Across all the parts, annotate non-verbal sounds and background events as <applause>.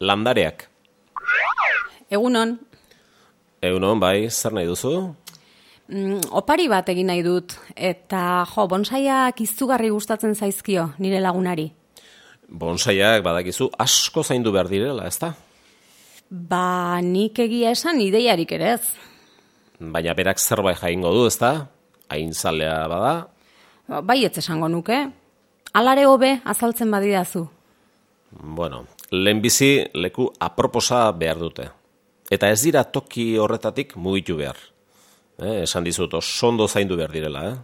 landareak. Egunon, Egunon, bai, zer nahi duzu? mm, opari bat egin nahi dut, eta jo, bonsaiak izugarri gustatzen zaizkio nire lagunari. Bonsaiak badakizu asko zaindu behar direla, ezta? Ba, nik egia esan ideiarik ere ez. Baina berak zerbait jaingo du, ezta? Hain zalea bada. Ba, Baietz esango nuke. Alare hobe azaltzen badidazu. Bueno, lehenbizi leku aproposa behar dute. Eta ez dira toki horretatik mugitu behar. Eh, esan dizut, osondo zaindu behar direla, eh?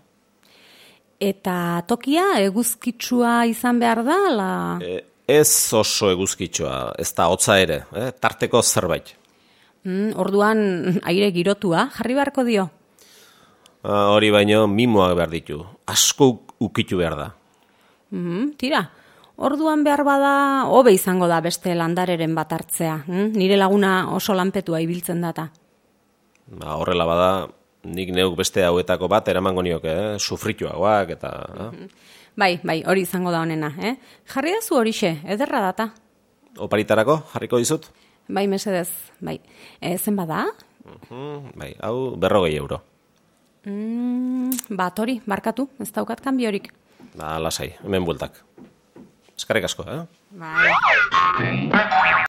Eta tokia eguzkitsua izan behar da, la... E, ez oso eguzkitxoa, ez da hotza ere, eh? tarteko zerbait. Mm, orduan <laughs> aire girotua, jarri beharko dio. Ah, hori baino mimoak behar ditu, asko uk- ukitu behar da. Mm, tira, orduan behar bada hobe izango da beste landareren bat hartzea. Mm? Nire laguna oso lanpetua ibiltzen data. Ba, horrela bada, nik neuk beste hauetako bat eramango nioke, eh? sufrituagoak eta... Eh? Bai, bai, hori izango da honena, eh? Jarri da zu horixe, ederra data. Oparitarako, jarriko dizut? Bai, mesedez, bai. E, zen bada? Mhm, bai, hau berrogei euro. Mm, bat hori, barkatu, ez daukat kanbiorik. Ba, lasai, hemen bueltak. Eskarrik asko, eh? Bai.